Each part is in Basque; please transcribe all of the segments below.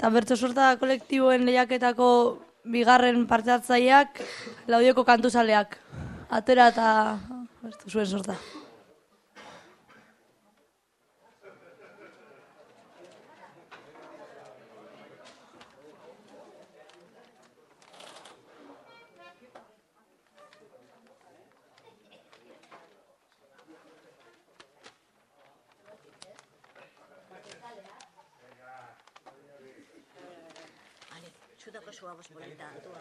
Eta bertso sorta kolektiboen lehiaketako bigarren parte hartzaileak laudioko kantuzaleak. Atera eta zuen sorta. Ecco suavo spolentato.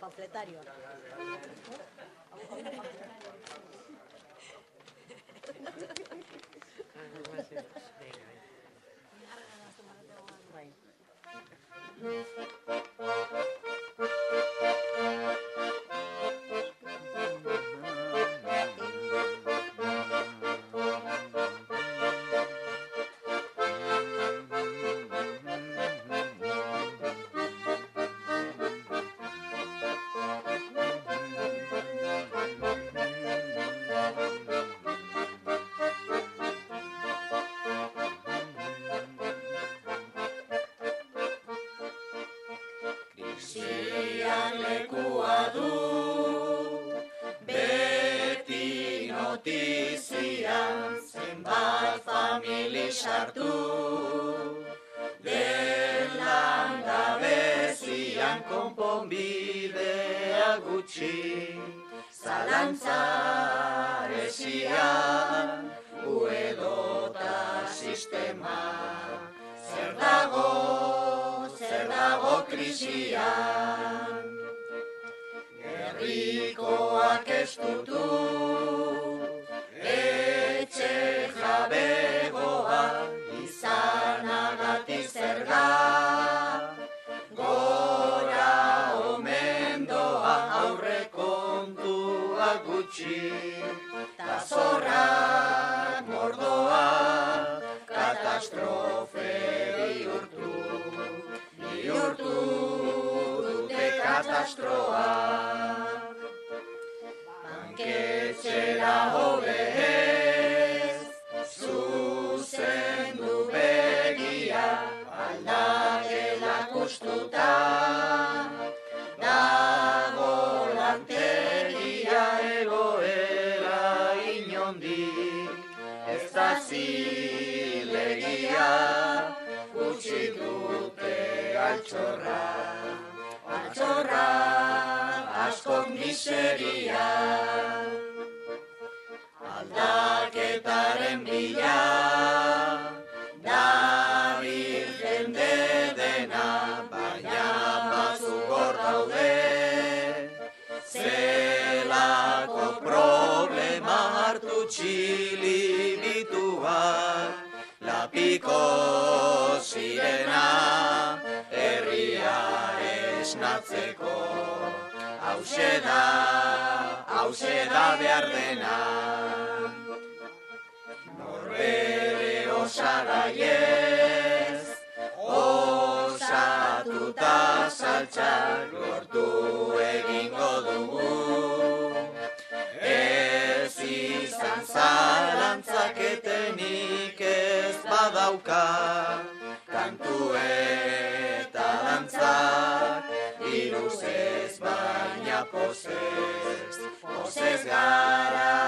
Pamfletario. Krisian lekua du, beti notizian zenbat famili sartu. Den langabezian konponbidea gutxi, zalantza esian, uedota sistema, zer dago krisian. Herrikoak ez dutu, etxe jabegoa, izanagatik zerga. Gora omen doa aurrekontua gutxi, ta zorrak mordoa, katastrofe katastroa. Banketxera hobez, zuzendu begia, aldakela kustuta, dago lantegia egoera inondik, ez da zilegia, utzi dute altxorra, altxorra, askok miseria. Aldaketaren bila, dabil jende dena, baina batzuk hor daude, zelako problema hartu txilibituak, lapiko sirena, esnatzeko, hause da, hause da behar dena. Norbere osagaiez, osatuta saltxak lortu egingo dugu. Ez izan zalantzaketenik ez badauka, kantu eta luces, baina pozez, pozez gara.